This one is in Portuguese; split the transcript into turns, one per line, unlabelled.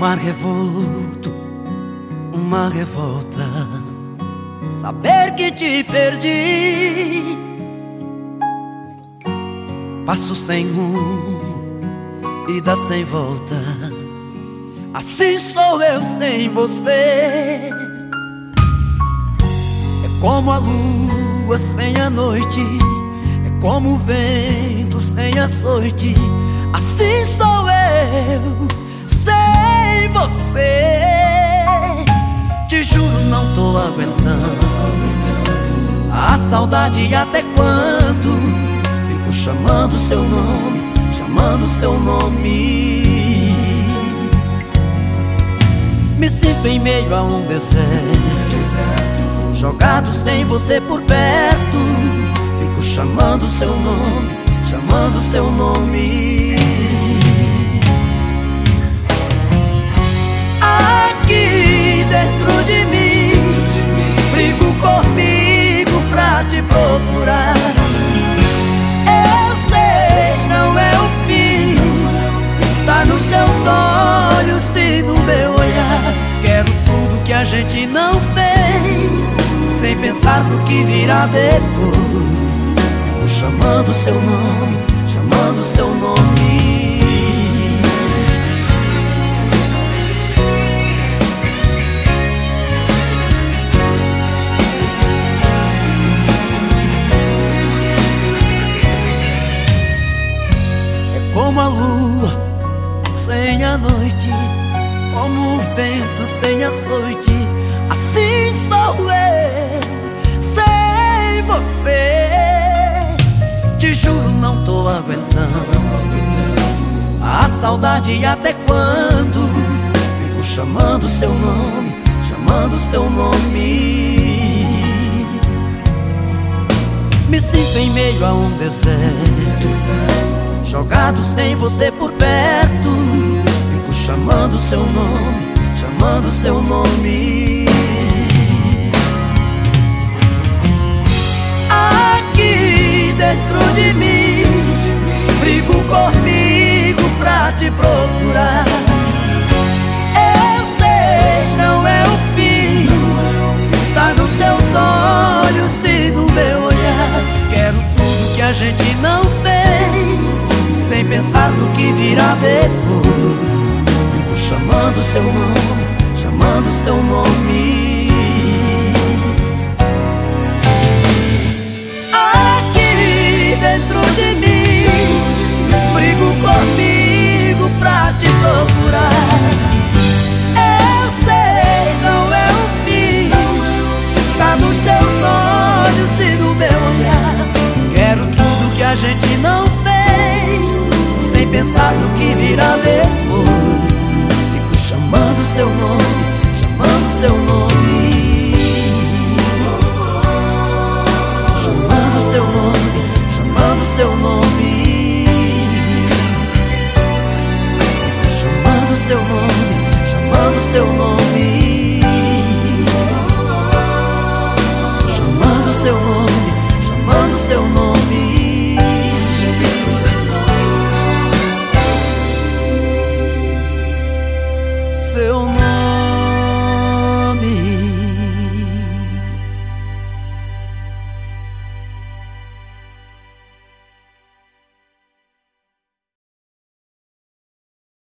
mar revolto, uma revolta. Saber que te perdi. Passo sem rumo, ida sem volta. Assim sou eu sem você. É como a lua sem a noite. É como o vento sem açoite. Assim sou eu saudade até quando? Fico chamando seu nome, chamando seu nome. Me sinto em meio a um deserto, jogado sem você por perto. Fico chamando seu nome, chamando seu nome. A gente não fez Sem pensar no que virá depois. Fico chamando seu nome, chamando seu nome. É como a lua sem a noite como vento sem açoite, assim sou eu, sem você. Te juro, não tô aguentando. A saudade até quando? Fico chamando seu nome, chamando seu nome. Me sinto em meio a um deserto, jogado sem você por perto chamando seu nome, chamando seu nome. Chamando seu nome, chamando seu nome. Aqui dentro de mim, brigo comigo pra te procurar. Eu sei, não é o fim, está nos seus olhos e no meu olhar. Quero tudo que a gente não fez, sem pensar no que virá depois seu nome, chamando seu nome. Chamando seu nome, chamando seu nome. Chamando seu nome, chamando seu nome. Chamando seu nome,